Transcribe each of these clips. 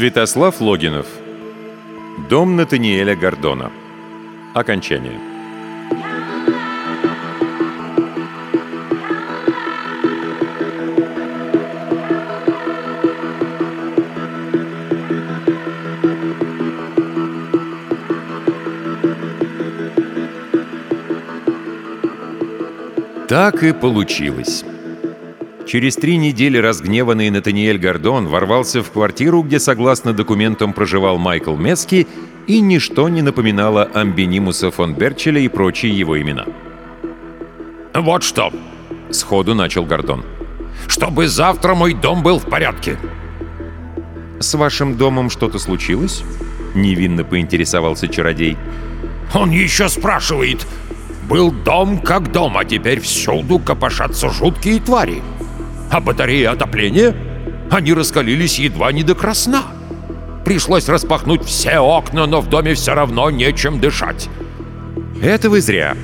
Святослав Логинов. Дом Натаниэля Гордона. Окончание. Так и получилось. Через три недели разгневанный Натаниэль Гордон ворвался в квартиру, где, согласно документам, проживал Майкл Мески, и ничто не напоминало Амбенимуса фон Берчеля и прочие его имена. «Вот что!» — сходу начал Гордон. «Чтобы завтра мой дом был в порядке!» «С вашим домом что-то случилось?» — невинно поинтересовался чародей. «Он еще спрашивает!» «Был дом как дом, а теперь всюду копошатся жуткие твари!» А батареи отопления? Они раскалились едва не до красна. Пришлось распахнуть все окна, но в доме все равно нечем дышать. Это вы зря.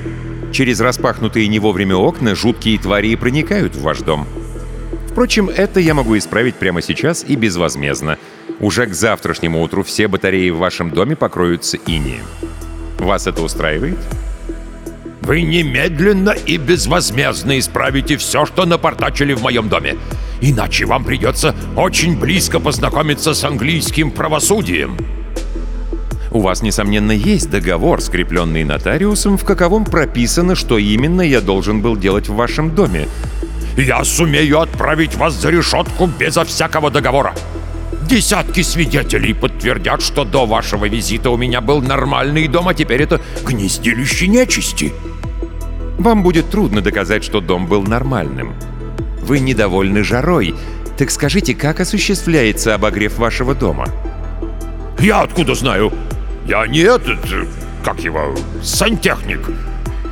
Через распахнутые не вовремя окна жуткие твари и проникают в ваш дом. Впрочем, это я могу исправить прямо сейчас и безвозмездно. Уже к завтрашнему утру все батареи в вашем доме покроются инием. Вас это устраивает? Вы немедленно и безвозмездно исправите все, что напортачили в моем доме. Иначе вам придется очень близко познакомиться с английским правосудием. У вас, несомненно, есть договор, скрепленный нотариусом, в каковом прописано, что именно я должен был делать в вашем доме. Я сумею отправить вас за решетку безо всякого договора. Десятки свидетелей подтвердят, что до вашего визита у меня был нормальный дом, а теперь это гнездилище нечисти. Вам будет трудно доказать, что дом был нормальным. Вы недовольны жарой, так скажите, как осуществляется обогрев вашего дома? Я откуда знаю? Я не этот, как его, сантехник.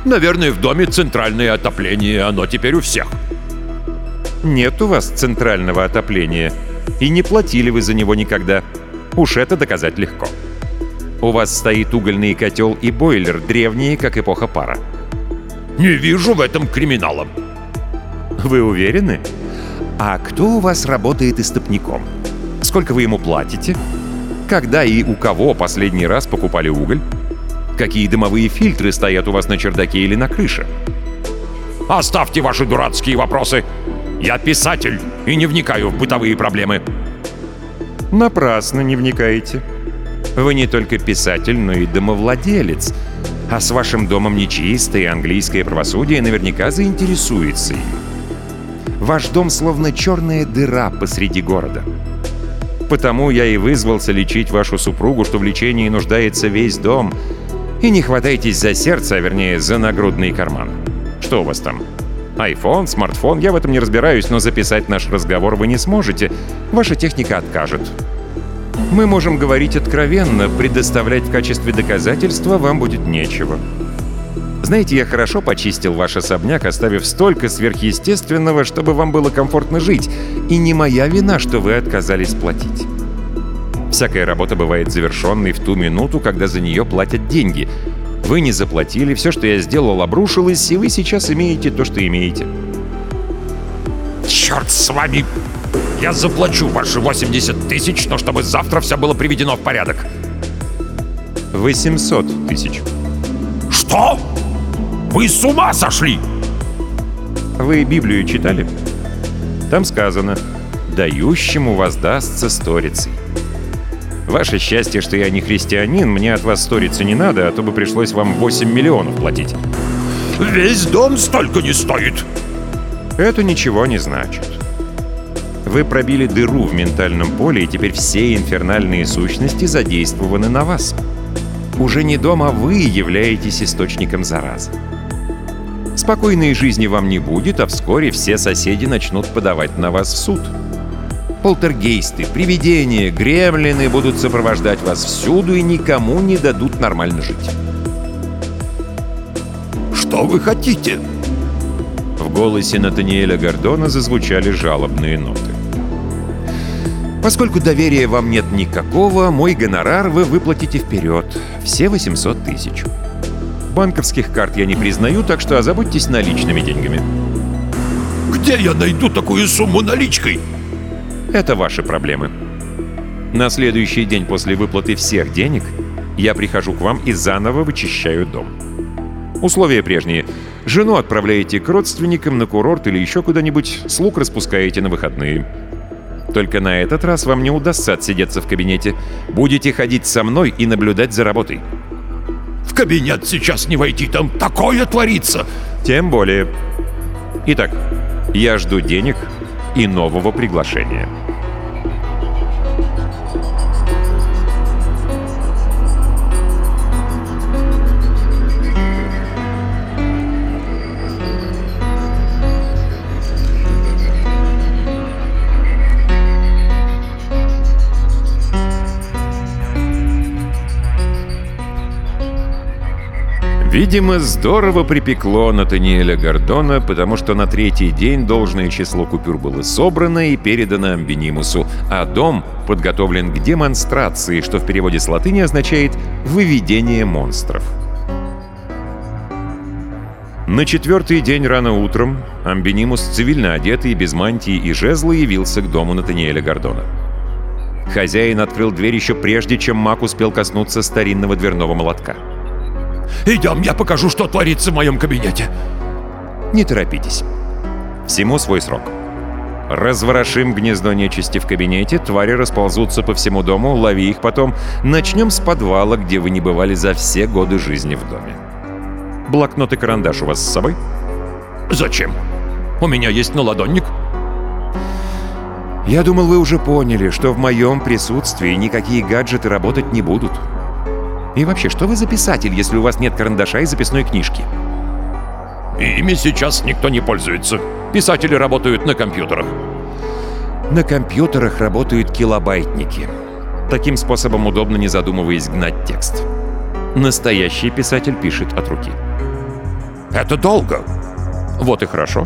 Наверное, в доме центральное отопление, оно теперь у всех. Нет у вас центрального отопления. И не платили вы за него никогда. Уж это доказать легко. У вас стоит угольный котел и бойлер, древние, как эпоха пара. Не вижу в этом криминала. Вы уверены? А кто у вас работает истопником? Сколько вы ему платите? Когда и у кого последний раз покупали уголь? Какие дымовые фильтры стоят у вас на чердаке или на крыше? Оставьте ваши дурацкие вопросы. Я писатель и не вникаю в бытовые проблемы. Напрасно не вникаете. Вы не только писатель, но и домовладелец — а с вашим домом нечистое английское правосудие наверняка заинтересуется им. Ваш дом словно черная дыра посреди города. Потому я и вызвался лечить вашу супругу, что в лечении нуждается весь дом. И не хватайтесь за сердце, а вернее за нагрудный карман. Что у вас там? Айфон, смартфон, я в этом не разбираюсь, но записать наш разговор вы не сможете. Ваша техника откажет. Мы можем говорить откровенно, предоставлять в качестве доказательства вам будет нечего. Знаете, я хорошо почистил ваш особняк, оставив столько сверхъестественного, чтобы вам было комфортно жить, и не моя вина, что вы отказались платить. Всякая работа бывает завершенной в ту минуту, когда за нее платят деньги. Вы не заплатили, все, что я сделал, обрушилось, и вы сейчас имеете то, что имеете. «Черт с вами!» Я заплачу ваши 80 тысяч, но чтобы завтра все было приведено в порядок. 800 тысяч. Что? Вы с ума сошли? Вы Библию читали? Там сказано «Дающему воздастся сторицей». Ваше счастье, что я не христианин, мне от вас сторицу не надо, а то бы пришлось вам 8 миллионов платить. Весь дом столько не стоит. Это ничего не значит. Вы пробили дыру в ментальном поле, и теперь все инфернальные сущности задействованы на вас. Уже не дома вы являетесь источником заразы. Спокойной жизни вам не будет, а вскоре все соседи начнут подавать на вас в суд. Полтергейсты, привидения, гремлины будут сопровождать вас всюду и никому не дадут нормально жить. «Что вы хотите?» В голосе Натаниэля Гордона зазвучали жалобные ноты. Поскольку доверия вам нет никакого, мой гонорар вы выплатите вперед. Все 800 тысяч. Банковских карт я не признаю, так что озаботьтесь наличными деньгами. Где я найду такую сумму наличкой? Это ваши проблемы. На следующий день после выплаты всех денег я прихожу к вам и заново вычищаю дом. Условия прежние. Жену отправляете к родственникам на курорт или еще куда-нибудь, слуг распускаете на выходные. Только на этот раз вам не удастся отсидеться в кабинете. Будете ходить со мной и наблюдать за работой. В кабинет сейчас не войти, там такое творится! Тем более. Итак, я жду денег и нового приглашения. Видимо, здорово припекло Натаниэля Гордона, потому что на третий день должное число купюр было собрано и передано Амбинимусу, а дом подготовлен к демонстрации, что в переводе с латыни означает «выведение монстров». На четвертый день рано утром Амбинимус, цивильно одетый, без мантии и жезла, явился к дому Натаниэля Гордона. Хозяин открыл дверь еще прежде, чем маг успел коснуться старинного дверного молотка. — Идем, я покажу, что творится в моем кабинете. Не торопитесь. Всему свой срок. Разворошим гнездо нечисти в кабинете, твари расползутся по всему дому, лови их потом. Начнем с подвала, где вы не бывали за все годы жизни в доме. Блокнот и карандаш у вас с собой? Зачем? У меня есть наладонник. Я думал, вы уже поняли, что в моем присутствии никакие гаджеты работать не будут. И вообще, что вы за писатель, если у вас нет карандаша и записной книжки? Ими сейчас никто не пользуется. Писатели работают на компьютерах. На компьютерах работают килобайтники. Таким способом удобно, не задумываясь, гнать текст. Настоящий писатель пишет от руки. Это долго. Вот и хорошо.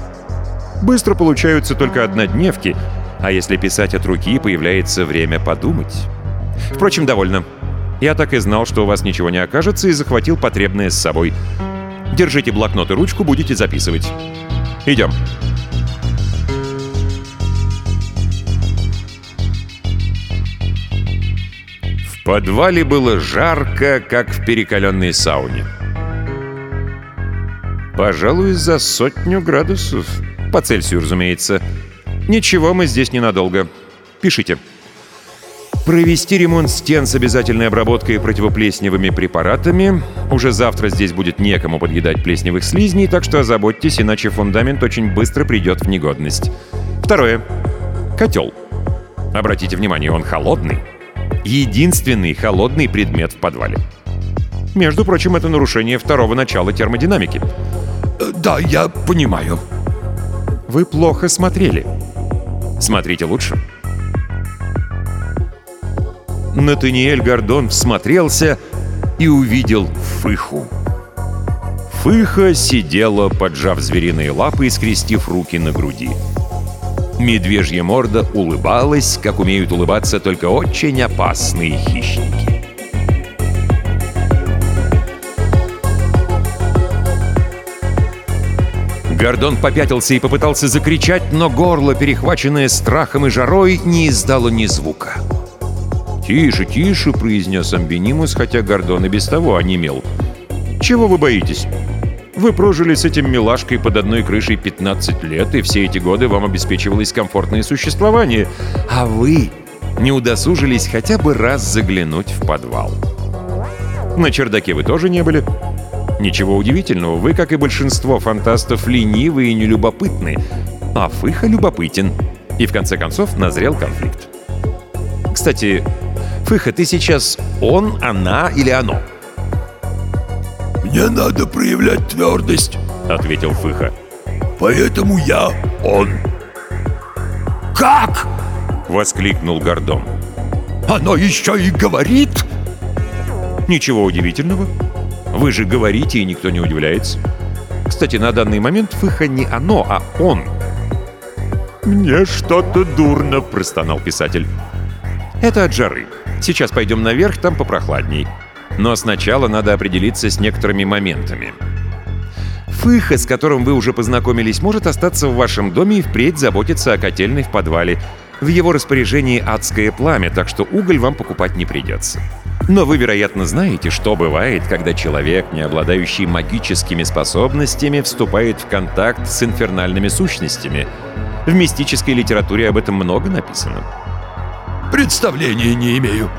Быстро получаются только однодневки, а если писать от руки, появляется время подумать. Впрочем, довольно. Я так и знал, что у вас ничего не окажется, и захватил потребное с собой. Держите блокнот и ручку, будете записывать. Идем. В подвале было жарко, как в перекаленной сауне. Пожалуй, за сотню градусов. По Цельсию, разумеется. Ничего, мы здесь ненадолго. Пишите. Пишите. Провести ремонт стен с обязательной обработкой противоплесневыми препаратами. Уже завтра здесь будет некому подъедать плесневых слизней, так что озаботьтесь, иначе фундамент очень быстро придет в негодность. Второе. Котел. Обратите внимание, он холодный. Единственный холодный предмет в подвале. Между прочим, это нарушение второго начала термодинамики. Э, да, я понимаю. Вы плохо смотрели. Смотрите лучше. Натаниэль Гордон всмотрелся и увидел Фыху. Фыха сидела, поджав звериные лапы и скрестив руки на груди. Медвежья морда улыбалась, как умеют улыбаться только очень опасные хищники. Гордон попятился и попытался закричать, но горло, перехваченное страхом и жарой, не издало ни звука. «Тише, тише!» — произнес Амбинимус, хотя Гордон и без того онемел. «Чего вы боитесь? Вы прожили с этим милашкой под одной крышей 15 лет, и все эти годы вам обеспечивалось комфортное существование, а вы не удосужились хотя бы раз заглянуть в подвал. На чердаке вы тоже не были?» Ничего удивительного, вы, как и большинство фантастов, ленивы и нелюбопытны. А Фыха любопытен. И в конце концов назрел конфликт. Кстати, Фыха, ты сейчас он, она или оно? «Мне надо проявлять твердость», — ответил Фыха. «Поэтому я он». «Как?» — воскликнул Гордон. «Оно еще и говорит!» «Ничего удивительного. Вы же говорите, и никто не удивляется. Кстати, на данный момент Фыха не оно, а он». «Мне что-то дурно», — простонал писатель. «Это от жары», Сейчас пойдем наверх, там попрохладней. Но сначала надо определиться с некоторыми моментами. Фыха, с которым вы уже познакомились, может остаться в вашем доме и впредь заботиться о котельной в подвале. В его распоряжении адское пламя, так что уголь вам покупать не придется. Но вы, вероятно, знаете, что бывает, когда человек, не обладающий магическими способностями, вступает в контакт с инфернальными сущностями. В мистической литературе об этом много написано. Представления не имею.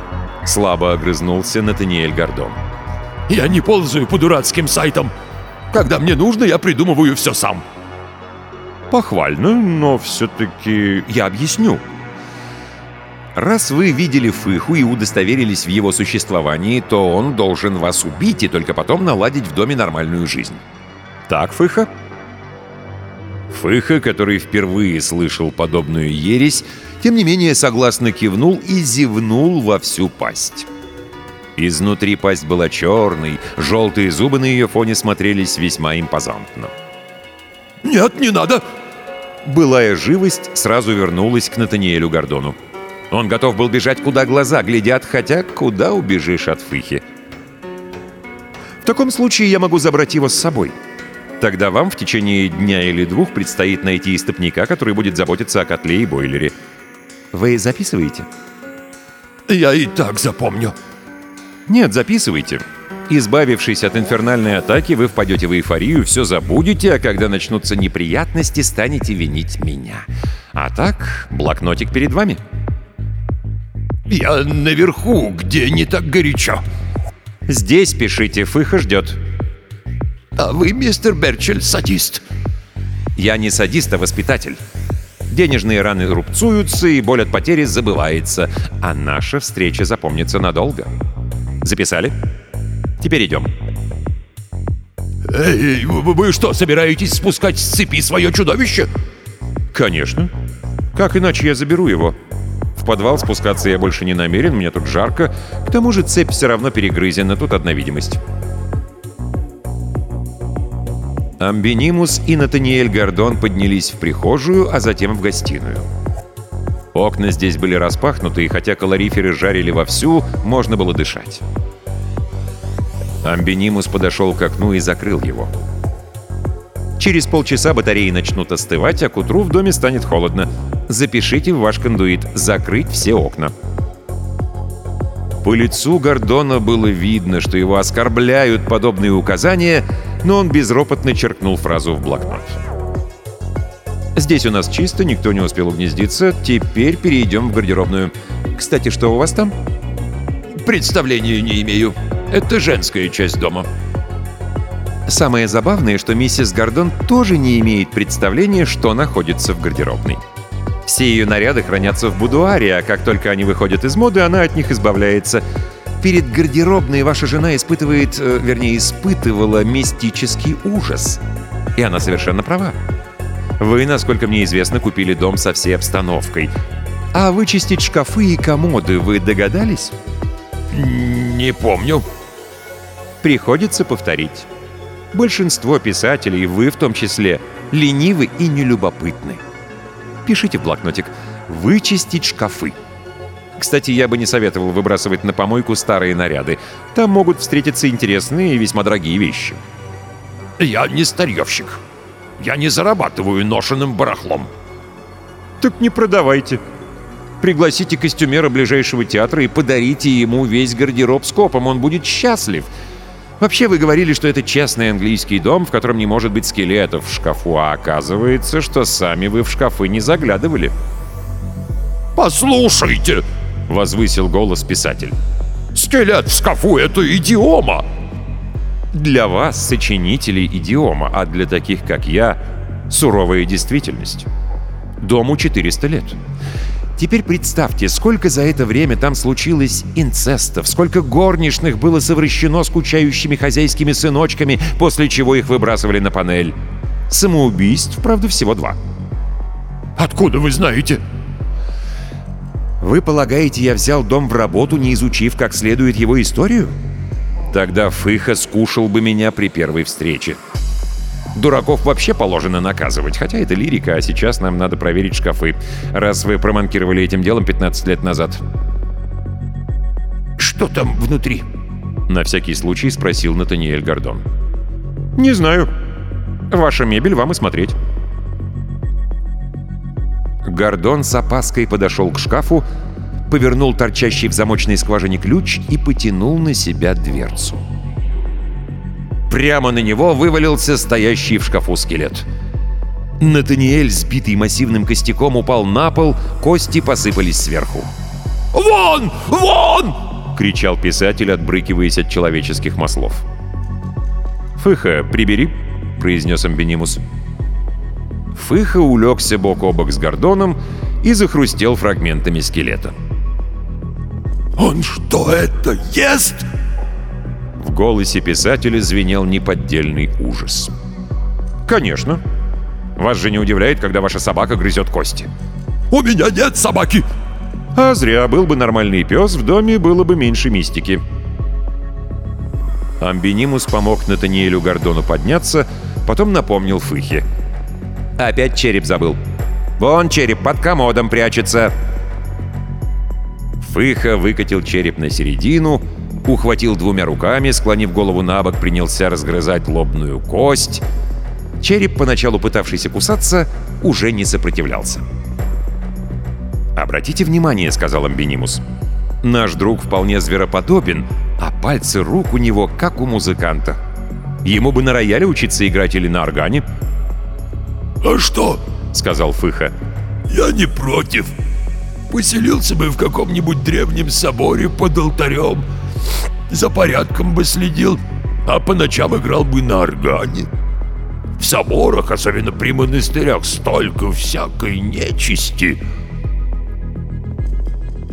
Слабо огрызнулся Натаниэль Гордон. Я не ползаю по дурацким сайтам. Когда мне нужно, я придумываю все сам. Похвально, но все-таки я объясню. Раз вы видели Фыху и удостоверились в его существовании, то он должен вас убить и только потом наладить в доме нормальную жизнь. Так, Фыха? Фыха, который впервые слышал подобную ересь, тем не менее согласно кивнул и зевнул во всю пасть. Изнутри пасть была черной, желтые зубы на ее фоне смотрелись весьма импозантно. «Нет, не надо!» Былая живость сразу вернулась к Натаниэлю Гордону. Он готов был бежать, куда глаза глядят, хотя куда убежишь от Фыхи. «В таком случае я могу забрать его с собой», Тогда вам в течение дня или двух предстоит найти истопника, который будет заботиться о котле и бойлере. Вы записываете? Я и так запомню. Нет, записывайте. Избавившись от инфернальной атаки, вы впадете в эйфорию, все забудете, а когда начнутся неприятности, станете винить меня. А так, блокнотик перед вами. Я наверху, где не так горячо. Здесь пишите, Фыха ждет. А вы, мистер Берчель, садист. Я не садист, а воспитатель. Денежные раны рубцуются, и боль от потери забывается. А наша встреча запомнится надолго. Записали? Теперь идем. Эй, вы что, собираетесь спускать с цепи свое чудовище? Конечно. Как иначе я заберу его? В подвал спускаться я больше не намерен, мне тут жарко. К тому же цепь все равно перегрызена, тут одна видимость. Амбинимус и Натаниэль Гордон поднялись в прихожую, а затем в гостиную. Окна здесь были распахнуты, и хотя калориферы жарили вовсю, можно было дышать. Амбинимус подошел к окну и закрыл его. Через полчаса батареи начнут остывать, а к утру в доме станет холодно. Запишите в ваш кондуит «Закрыть все окна». По лицу Гордона было видно, что его оскорбляют подобные указания — но он безропотно черкнул фразу в блокнот. «Здесь у нас чисто, никто не успел угнездиться. Теперь перейдем в гардеробную. Кстати, что у вас там?» «Представления не имею. Это женская часть дома». Самое забавное, что миссис Гордон тоже не имеет представления, что находится в гардеробной. Все ее наряды хранятся в будуаре, а как только они выходят из моды, она от них избавляется – перед гардеробной ваша жена испытывает, э, вернее, испытывала мистический ужас. И она совершенно права. Вы, насколько мне известно, купили дом со всей обстановкой. А вычистить шкафы и комоды вы догадались? Не помню. Приходится повторить. Большинство писателей, вы в том числе, ленивы и нелюбопытны. Пишите в блокнотик «Вычистить шкафы». Кстати, я бы не советовал выбрасывать на помойку старые наряды. Там могут встретиться интересные и весьма дорогие вещи. «Я не старьевщик. Я не зарабатываю ношенным барахлом». «Так не продавайте», Пригласите костюмера ближайшего театра и подарите ему весь гардероб с копом, он будет счастлив. Вообще, вы говорили, что это честный английский дом, в котором не может быть скелетов в шкафу, а оказывается, что сами вы в шкафы не заглядывали. «Послушайте!» возвысил голос писатель. «Скелет в шкафу — это идиома!» Для вас, сочинителей, идиома, а для таких, как я, суровая действительность. Дому 400 лет. Теперь представьте, сколько за это время там случилось инцестов, сколько горничных было совращено скучающими хозяйскими сыночками, после чего их выбрасывали на панель. Самоубийств, правда, всего два. «Откуда вы знаете?» Вы полагаете, я взял дом в работу, не изучив как следует его историю? Тогда Фыха скушал бы меня при первой встрече. Дураков вообще положено наказывать, хотя это лирика, а сейчас нам надо проверить шкафы, раз вы проманкировали этим делом 15 лет назад. «Что там внутри?» — на всякий случай спросил Натаниэль Гордон. «Не знаю. Ваша мебель вам и смотреть». Гордон с опаской подошел к шкафу, повернул торчащий в замочной скважине ключ и потянул на себя дверцу. Прямо на него вывалился стоящий в шкафу скелет. Натаниэль, сбитый массивным костяком, упал на пол, кости посыпались сверху. «Вон! Вон!» — кричал писатель, отбрыкиваясь от человеческих маслов. «Фыха, прибери», — произнес Амбинимус. Фыха улегся бок о бок с Гордоном и захрустел фрагментами скелета. «Он что это ест?» В голосе писателя звенел неподдельный ужас. «Конечно. Вас же не удивляет, когда ваша собака грызет кости». «У меня нет собаки!» А зря, был бы нормальный пес, в доме было бы меньше мистики. Амбинимус помог Натаниэлю Гордону подняться, потом напомнил Фыхе. Опять череп забыл. Вон череп под комодом прячется. Фыха выкатил череп на середину, ухватил двумя руками, склонив голову на бок, принялся разгрызать лобную кость. Череп, поначалу пытавшийся кусаться, уже не сопротивлялся. «Обратите внимание», — сказал Амбинимус. «Наш друг вполне звероподобен, а пальцы рук у него как у музыканта. Ему бы на рояле учиться играть или на органе, «А что?» — сказал Фыха. «Я не против. Поселился бы в каком-нибудь древнем соборе под алтарем, за порядком бы следил, а по ночам играл бы на органе. В соборах, особенно при монастырях, столько всякой нечисти!»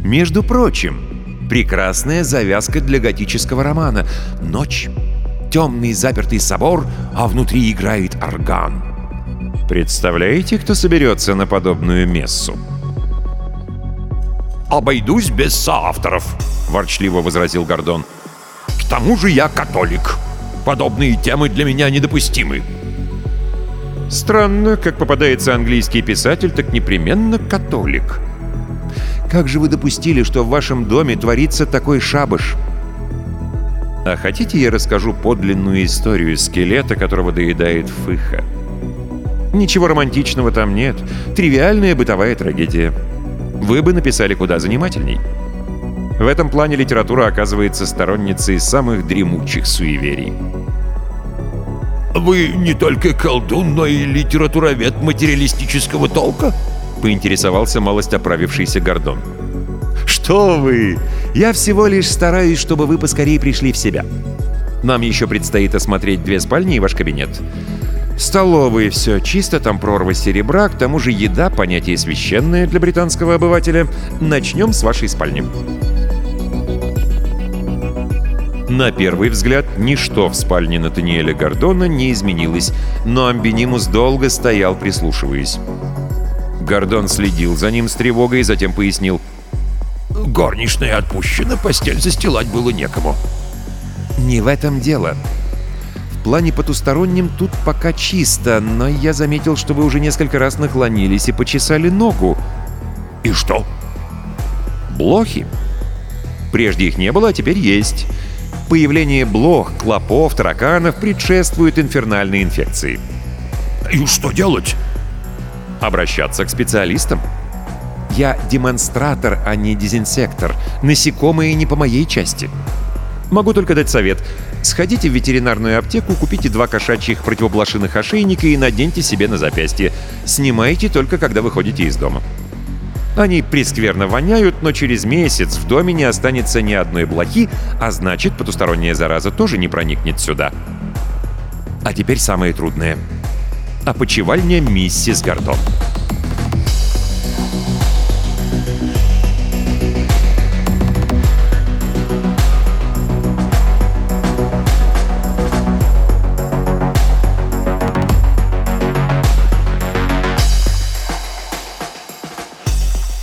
Между прочим, прекрасная завязка для готического романа «Ночь». Темный запертый собор, а внутри играет орган. Представляете, кто соберется на подобную мессу? «Обойдусь без соавторов», — ворчливо возразил Гордон. «К тому же я католик. Подобные темы для меня недопустимы». Странно, как попадается английский писатель, так непременно католик. Как же вы допустили, что в вашем доме творится такой шабаш? А хотите, я расскажу подлинную историю скелета, которого доедает Фыха? Ничего романтичного там нет. Тривиальная бытовая трагедия. Вы бы написали куда занимательней. В этом плане литература оказывается сторонницей самых дремучих суеверий. «Вы не только колдун, но и литературовед материалистического толка?» — поинтересовался малость оправившийся Гордон. «Что вы! Я всего лишь стараюсь, чтобы вы поскорее пришли в себя. Нам еще предстоит осмотреть две спальни и ваш кабинет. Столовые все чисто, там прорва серебра, к тому же еда — понятие священное для британского обывателя. Начнем с вашей спальни. На первый взгляд, ничто в спальне Натаниэля Гордона не изменилось, но Амбинимус долго стоял, прислушиваясь. Гордон следил за ним с тревогой, и затем пояснил. «Горничная отпущена, постель застилать было некому». «Не в этом дело», плане потустороннем тут пока чисто, но я заметил, что вы уже несколько раз наклонились и почесали ногу». «И что?» «Блохи. Прежде их не было, а теперь есть. Появление блох, клопов, тараканов предшествует инфернальной инфекции». «И что делать?» «Обращаться к специалистам». «Я демонстратор, а не дезинсектор. Насекомые не по моей части». «Могу только дать совет». Сходите в ветеринарную аптеку, купите два кошачьих противоблошиных ошейника и наденьте себе на запястье. Снимайте только, когда выходите из дома. Они прескверно воняют, но через месяц в доме не останется ни одной блохи, а значит, потусторонняя зараза тоже не проникнет сюда. А теперь самое трудное. Опочивальня миссис Гордон.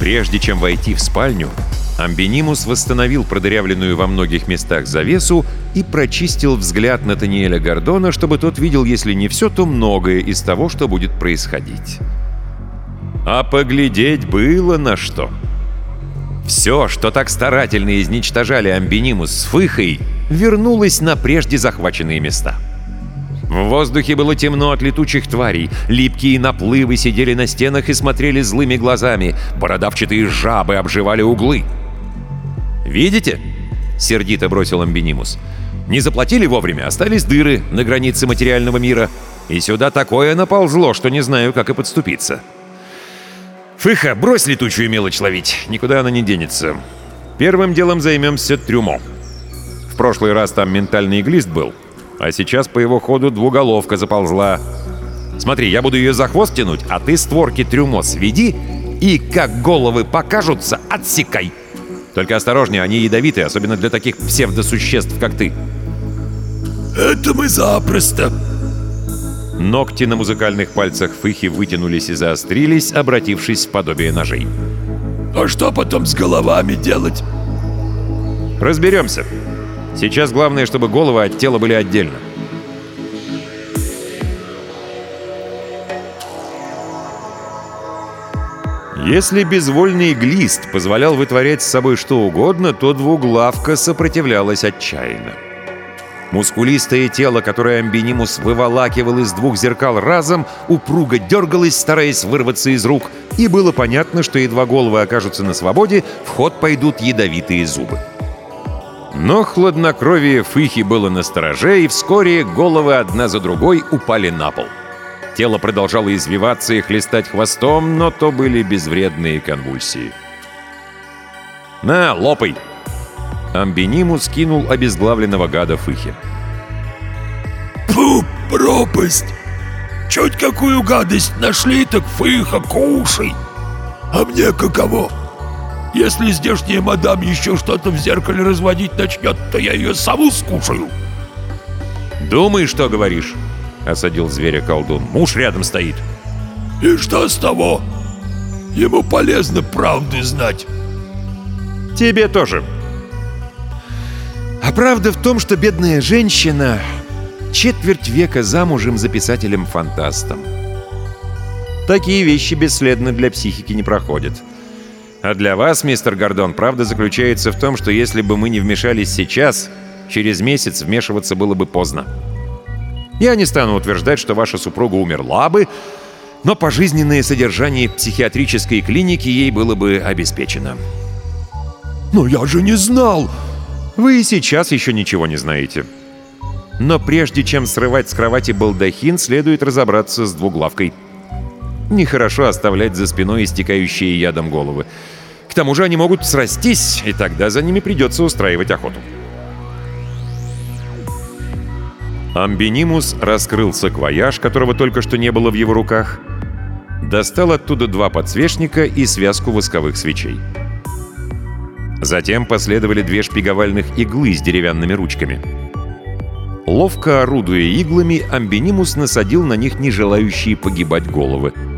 Прежде чем войти в спальню, Амбинимус восстановил продырявленную во многих местах завесу и прочистил взгляд на Таниэля Гордона, чтобы тот видел, если не все, то многое из того, что будет происходить. А поглядеть было на что. Все, что так старательно изничтожали Амбинимус с Фыхой, вернулось на прежде захваченные места. В воздухе было темно от летучих тварей. Липкие наплывы сидели на стенах и смотрели злыми глазами. Бородавчатые жабы обживали углы. «Видите?» — сердито бросил Амбинимус. «Не заплатили вовремя, остались дыры на границе материального мира. И сюда такое наползло, что не знаю, как и подступиться». «Фыха, брось летучую мелочь ловить, никуда она не денется. Первым делом займемся трюмо. В прошлый раз там ментальный глист был, а сейчас по его ходу двуголовка заползла. Смотри, я буду ее за хвост тянуть, а ты створки трюмо сведи и, как головы покажутся, отсекай. Только осторожнее, они ядовиты, особенно для таких псевдосуществ, как ты. Это мы запросто. Ногти на музыкальных пальцах Фыхи вытянулись и заострились, обратившись в подобие ножей. А что потом с головами делать? Разберемся. Сейчас главное, чтобы головы от тела были отдельно. Если безвольный глист позволял вытворять с собой что угодно, то двуглавка сопротивлялась отчаянно. Мускулистое тело, которое Амбинимус выволакивал из двух зеркал разом, упруго дергалось, стараясь вырваться из рук, и было понятно, что едва головы окажутся на свободе, в ход пойдут ядовитые зубы. Но хладнокровие Фыхи было на стороже, и вскоре головы одна за другой упали на пол. Тело продолжало извиваться и хлестать хвостом, но то были безвредные конвульсии. «На, лопай!» Амбиниму скинул обезглавленного гада Фыхи. «Пу, пропасть! Чуть какую гадость нашли, так Фыха, кушай! А мне каково?» Если здешняя мадам еще что-то в зеркале разводить начнет, то я ее саму скушаю!» «Думай, что говоришь!» — осадил зверя колдун. «Муж рядом стоит!» «И что с того? Ему полезно правды знать!» «Тебе тоже!» «А правда в том, что бедная женщина четверть века замужем за писателем-фантастом. Такие вещи бесследно для психики не проходят. А для вас, мистер Гордон, правда заключается в том, что если бы мы не вмешались сейчас, через месяц вмешиваться было бы поздно. Я не стану утверждать, что ваша супруга умерла бы, но пожизненное содержание психиатрической клиники ей было бы обеспечено. «Но я же не знал!» «Вы и сейчас еще ничего не знаете». Но прежде чем срывать с кровати балдахин, следует разобраться с двуглавкой – Нехорошо оставлять за спиной истекающие ядом головы. К тому же они могут срастись, и тогда за ними придется устраивать охоту. Амбинимус раскрыл саквояж, которого только что не было в его руках, достал оттуда два подсвечника и связку восковых свечей. Затем последовали две шпиговальных иглы с деревянными ручками. Ловко орудуя иглами, Амбинимус насадил на них нежелающие погибать головы —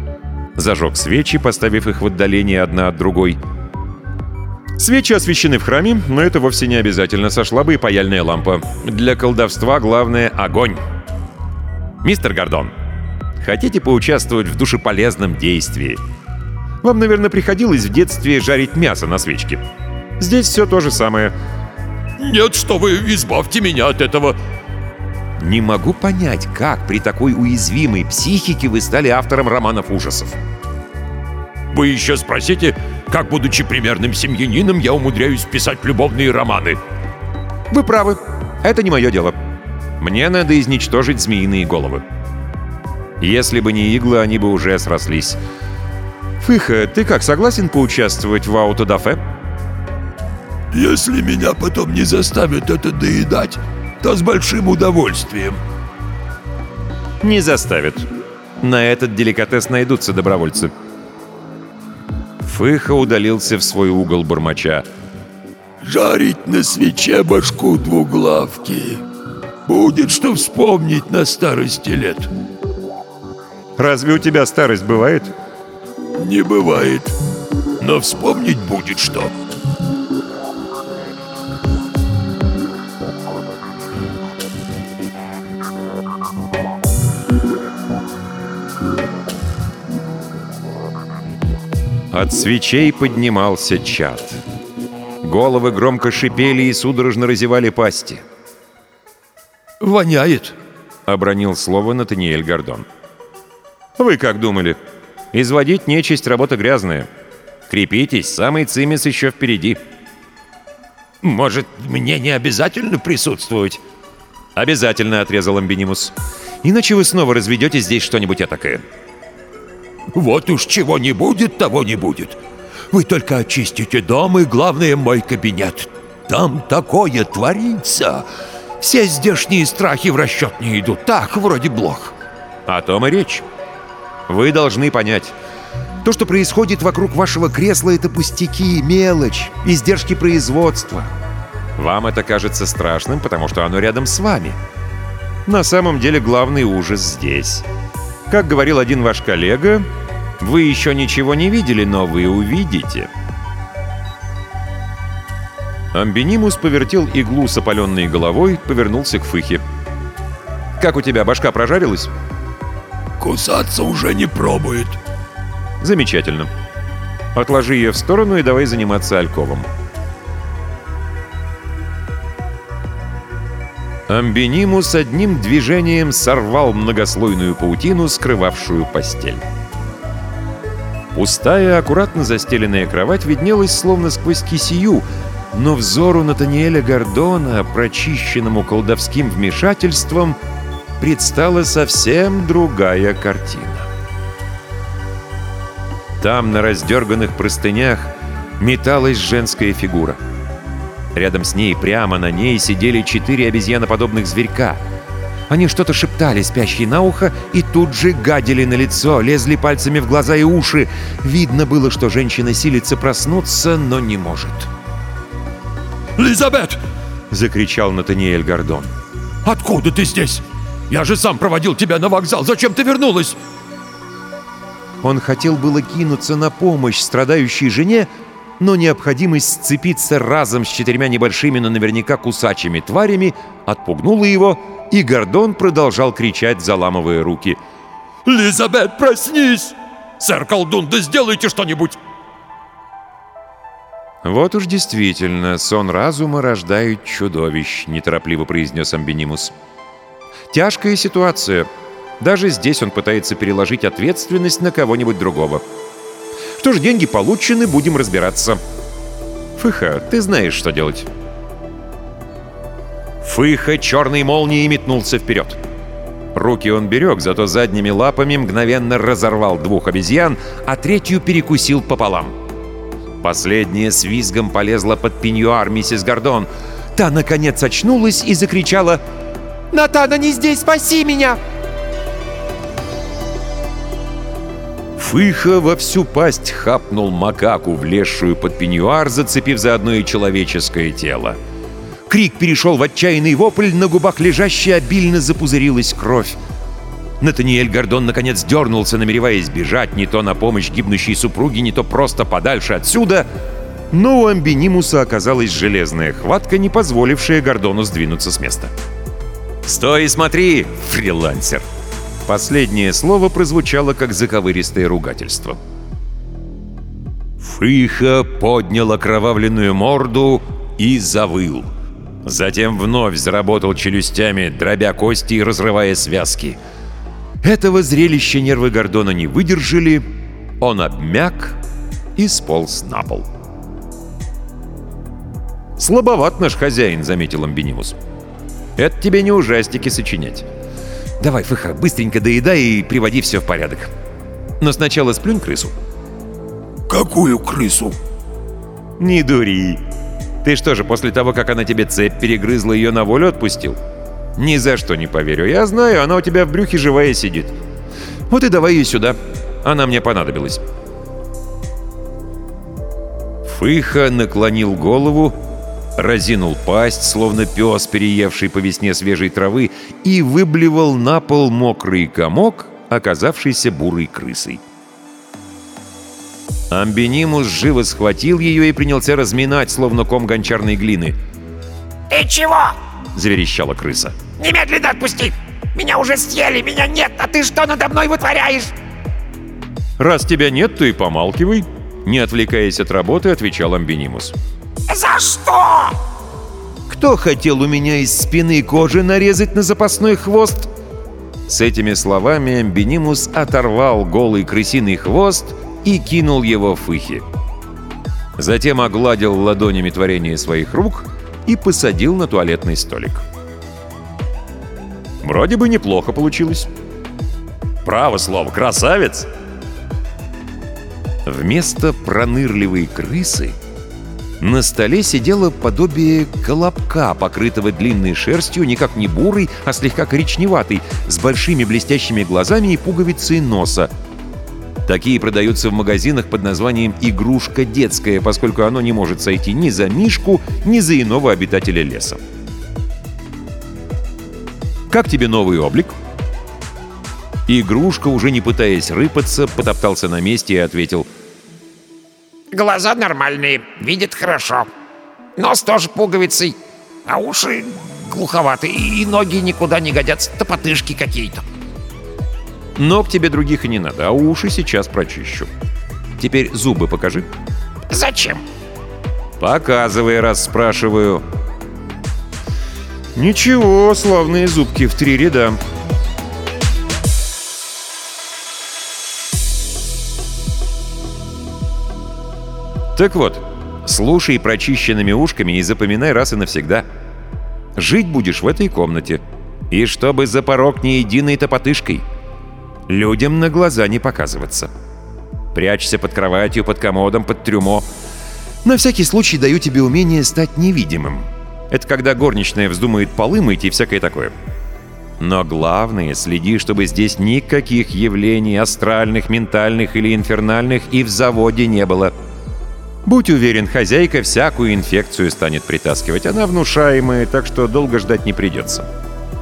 зажег свечи, поставив их в отдалении одна от другой. Свечи освещены в храме, но это вовсе не обязательно, сошла бы и паяльная лампа. Для колдовства главное — огонь. «Мистер Гордон, хотите поучаствовать в душеполезном действии?» Вам, наверное, приходилось в детстве жарить мясо на свечке. Здесь все то же самое. «Нет, что вы, избавьте меня от этого!» Не могу понять, как при такой уязвимой психике вы стали автором романов ужасов. Вы еще спросите, как, будучи примерным семьянином, я умудряюсь писать любовные романы? Вы правы. Это не мое дело. Мне надо изничтожить змеиные головы. Если бы не иглы, они бы уже срослись. Фыха, ты как, согласен поучаствовать в аутодафе? Если меня потом не заставят это доедать, то с большим удовольствием». «Не заставят. На этот деликатес найдутся добровольцы». Фыха удалился в свой угол бормоча. «Жарить на свече башку двуглавки. Будет что вспомнить на старости лет». «Разве у тебя старость бывает?» «Не бывает. Но вспомнить будет что». От свечей поднимался чад. Головы громко шипели и судорожно разевали пасти. «Воняет!» — обронил слово Натаниэль Гордон. «Вы как думали? Изводить нечисть — работа грязная. Крепитесь, самый цимис еще впереди». «Может, мне не обязательно присутствовать?» «Обязательно», — отрезал Амбинимус. «Иначе вы снова разведете здесь что-нибудь этакое». Вот уж чего не будет, того не будет. Вы только очистите дом и, главное, мой кабинет. Там такое творится. Все здешние страхи в расчет не идут. Так, вроде блох. О том и речь. Вы должны понять. То, что происходит вокруг вашего кресла, это пустяки, мелочь, издержки производства. Вам это кажется страшным, потому что оно рядом с вами. На самом деле главный ужас здесь — как говорил один ваш коллега, вы еще ничего не видели, но вы увидите. Амбинимус повертел иглу с опаленной головой, повернулся к Фыхе. «Как у тебя, башка прожарилась?» «Кусаться уже не пробует». «Замечательно. Отложи ее в сторону и давай заниматься Альковым». Амбиниму с одним движением сорвал многослойную паутину, скрывавшую постель. Пустая, аккуратно застеленная кровать виднелась словно сквозь кисию, но взору Натаниэля Гордона, прочищенному колдовским вмешательством, предстала совсем другая картина. Там, на раздерганных простынях, металась женская фигура — Рядом с ней, прямо на ней, сидели четыре обезьяноподобных зверька. Они что-то шептали спящие на ухо и тут же гадили на лицо, лезли пальцами в глаза и уши. Видно было, что женщина силится проснуться, но не может. «Лизабет!» — закричал Натаниэль Гордон. «Откуда ты здесь? Я же сам проводил тебя на вокзал. Зачем ты вернулась?» Он хотел было кинуться на помощь страдающей жене, но необходимость сцепиться разом с четырьмя небольшими, но наверняка кусачими тварями отпугнула его, и Гордон продолжал кричать, заламывая руки. «Лизабет, проснись! Сэр Колдун, да сделайте что-нибудь!» «Вот уж действительно, сон разума рождает чудовищ», — неторопливо произнес Амбинимус. «Тяжкая ситуация. Даже здесь он пытается переложить ответственность на кого-нибудь другого». Что ж, деньги получены, будем разбираться. Фыха, ты знаешь, что делать. Фыха черной молнией метнулся вперед. Руки он берег, зато задними лапами мгновенно разорвал двух обезьян, а третью перекусил пополам. Последняя с визгом полезла под пеньюар миссис Гордон. Та, наконец, очнулась и закричала «Натана не здесь, спаси меня!» Фыха во всю пасть хапнул макаку, влезшую под пеньюар, зацепив заодно и человеческое тело. Крик перешел в отчаянный вопль, на губах лежащей обильно запузырилась кровь. Натаниэль Гордон наконец дернулся, намереваясь бежать не то на помощь гибнущей супруге, не то просто подальше отсюда, но у Амбинимуса оказалась железная хватка, не позволившая Гордону сдвинуться с места. «Стой и смотри, фрилансер!» Последнее слово прозвучало как заковыристое ругательство. Фриха поднял окровавленную морду и завыл. Затем вновь заработал челюстями, дробя кости и разрывая связки. Этого зрелища нервы Гордона не выдержали, он обмяк и сполз на пол. «Слабоват наш хозяин», — заметил Амбинимус. «Это тебе не ужастики сочинять». Давай, фыха, быстренько доедай и приводи все в порядок. Но сначала сплюнь крысу. Какую крысу? Не дури. Ты что же, после того, как она тебе цепь перегрызла, ее на волю отпустил? Ни за что не поверю. Я знаю, она у тебя в брюхе живая сидит. Вот и давай ее сюда. Она мне понадобилась. Фыха наклонил голову разинул пасть, словно пес, переевший по весне свежей травы, и выблевал на пол мокрый комок, оказавшийся бурой крысой. Амбинимус живо схватил ее и принялся разминать, словно ком гончарной глины. «Ты чего?» — заверещала крыса. «Немедленно отпусти! Меня уже съели, меня нет, а ты что надо мной вытворяешь?» «Раз тебя нет, то и помалкивай», — не отвлекаясь от работы, отвечал Амбинимус. «Амбинимус». «За что?» «Кто хотел у меня из спины кожи нарезать на запасной хвост?» С этими словами Бенимус оторвал голый крысиный хвост и кинул его в фыхи. Затем огладил ладонями творение своих рук и посадил на туалетный столик. Вроде бы неплохо получилось. Право слово, красавец! Вместо пронырливой крысы — на столе сидело подобие колобка, покрытого длинной шерстью, никак не бурой, а слегка коричневатой, с большими блестящими глазами и пуговицей носа. Такие продаются в магазинах под названием «игрушка детская», поскольку оно не может сойти ни за мишку, ни за иного обитателя леса. «Как тебе новый облик?» Игрушка, уже не пытаясь рыпаться, потоптался на месте и ответил – Глаза нормальные, видит хорошо. Нос тоже пуговицей, а уши глуховаты, и ноги никуда не годятся, топотышки какие-то. Ног тебе других и не надо, а уши сейчас прочищу. Теперь зубы покажи. Зачем? Показывай, раз спрашиваю. Ничего, славные зубки в три ряда. Так вот, слушай прочищенными ушками и запоминай раз и навсегда. Жить будешь в этой комнате. И чтобы за порог не единой топотышкой. Людям на глаза не показываться. Прячься под кроватью, под комодом, под трюмо. На всякий случай даю тебе умение стать невидимым. Это когда горничная вздумает полы мыть и всякое такое. Но главное, следи, чтобы здесь никаких явлений астральных, ментальных или инфернальных и в заводе не было. — Будь уверен, хозяйка всякую инфекцию станет притаскивать. Она внушаемая, так что долго ждать не придется.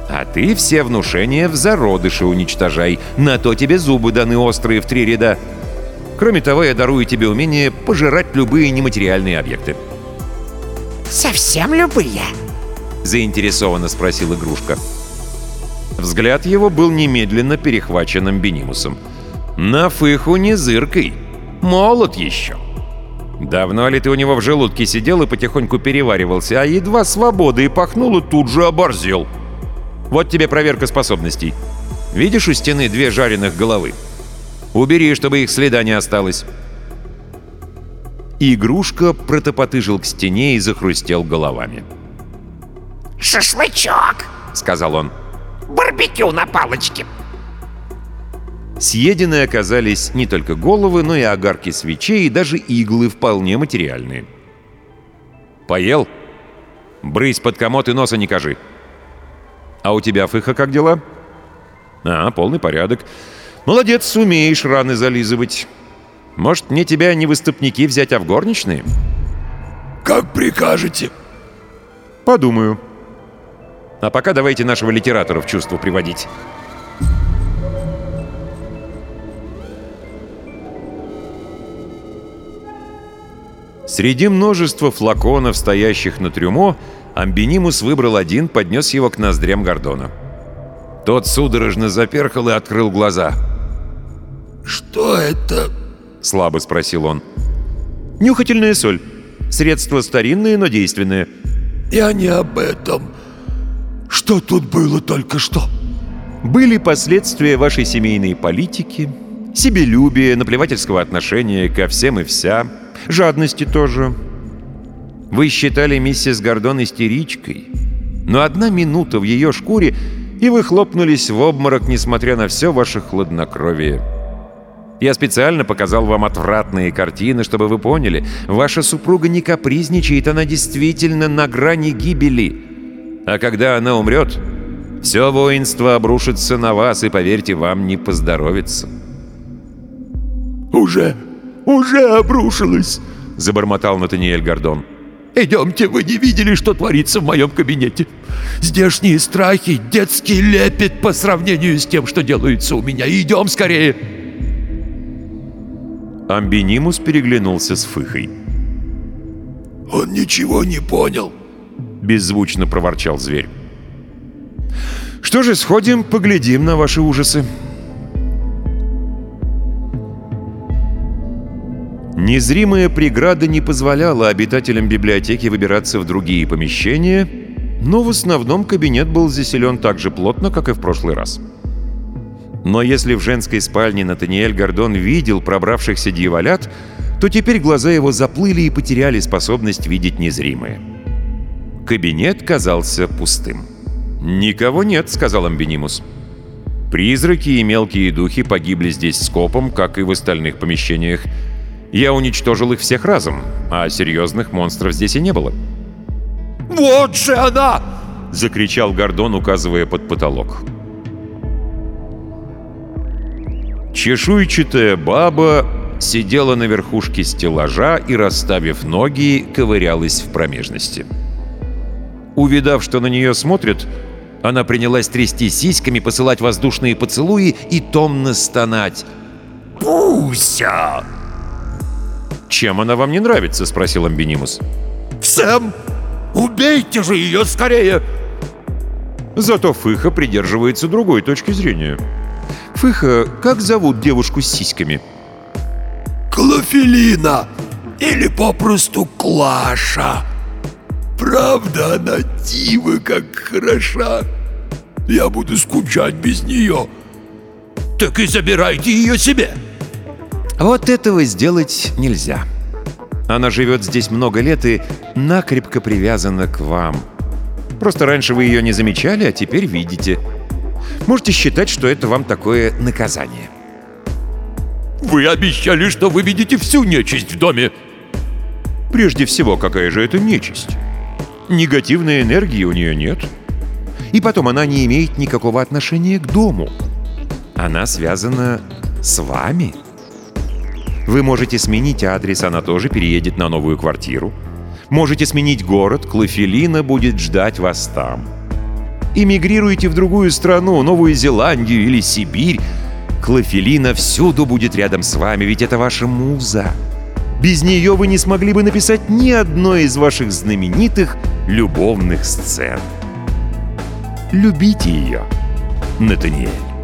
А ты все внушения в зародыше уничтожай. На то тебе зубы даны острые в три ряда. Кроме того, я дарую тебе умение пожирать любые нематериальные объекты. «Совсем любые?» — заинтересованно спросил игрушка. Взгляд его был немедленно перехваченным Бенимусом. «На фыху не зыркой. Молод еще!» Давно ли ты у него в желудке сидел и потихоньку переваривался, а едва свободы и пахнуло, тут же оборзел. Вот тебе проверка способностей. Видишь у стены две жареных головы? Убери, чтобы их следа не осталось. Игрушка протопотыжил к стене и захрустел головами. «Шашлычок!» — сказал он. «Барбекю на палочке!» Съеденные оказались не только головы, но и огарки свечей и даже иглы вполне материальные. «Поел? Брысь под комод и носа не кажи!» «А у тебя, Фыха, как дела?» «А, полный порядок. Молодец, умеешь раны зализывать. Может, мне тебя не выступники взять, а в горничные?» «Как прикажете!» «Подумаю. А пока давайте нашего литератора в чувство приводить». Среди множества флаконов, стоящих на трюмо, Амбинимус выбрал один, поднес его к ноздрям Гордона. Тот судорожно заперхал и открыл глаза. «Что это?» — слабо спросил он. «Нюхательная соль. Средство старинное, но действенное». «Я не об этом. Что тут было только что?» «Были последствия вашей семейной политики, себелюбия, наплевательского отношения ко всем и вся». Жадности тоже. Вы считали миссис Гордон истеричкой, но одна минута в ее шкуре, и вы хлопнулись в обморок, несмотря на все ваше хладнокровие. Я специально показал вам отвратные картины, чтобы вы поняли, ваша супруга не капризничает, она действительно на грани гибели. А когда она умрет, все воинство обрушится на вас, и, поверьте, вам не поздоровится. «Уже уже обрушилась!» — забормотал Натаниэль Гордон. «Идемте, вы не видели, что творится в моем кабинете. Здешние страхи, детский лепет по сравнению с тем, что делается у меня. Идем скорее!» Амбинимус переглянулся с Фыхой. «Он ничего не понял», — беззвучно проворчал зверь. «Что же, сходим, поглядим на ваши ужасы», Незримая преграда не позволяла обитателям библиотеки выбираться в другие помещения, но в основном кабинет был заселен так же плотно, как и в прошлый раз. Но если в женской спальне Натаниэль Гордон видел пробравшихся дьяволят, то теперь глаза его заплыли и потеряли способность видеть незримое. Кабинет казался пустым. «Никого нет», — сказал Амбинимус. «Призраки и мелкие духи погибли здесь скопом, как и в остальных помещениях. Я уничтожил их всех разом, а серьезных монстров здесь и не было. «Вот же она!» — закричал Гордон, указывая под потолок. Чешуйчатая баба сидела на верхушке стеллажа и, расставив ноги, ковырялась в промежности. Увидав, что на нее смотрят, она принялась трясти сиськами, посылать воздушные поцелуи и томно стонать. «Пуся! «Чем она вам не нравится?» — спросил Амбинимус. «Всем! Убейте же ее скорее!» Зато Фыха придерживается другой точки зрения. «Фыха, как зовут девушку с сиськами?» «Клофелина! Или попросту Клаша! Правда, она дива как хороша! Я буду скучать без нее!» «Так и забирайте ее себе!» Вот этого сделать нельзя. Она живет здесь много лет и накрепко привязана к вам. Просто раньше вы ее не замечали, а теперь видите. Можете считать, что это вам такое наказание. Вы обещали, что вы видите всю нечисть в доме. Прежде всего, какая же это нечисть? Негативной энергии у нее нет. И потом она не имеет никакого отношения к дому. Она связана с вами. — вы можете сменить адрес, она тоже переедет на новую квартиру. Можете сменить город, Клофелина будет ждать вас там. Эмигрируете в другую страну, Новую Зеландию или Сибирь. Клофелина всюду будет рядом с вами, ведь это ваша муза. Без нее вы не смогли бы написать ни одной из ваших знаменитых любовных сцен. Любите ее, Натаниэль.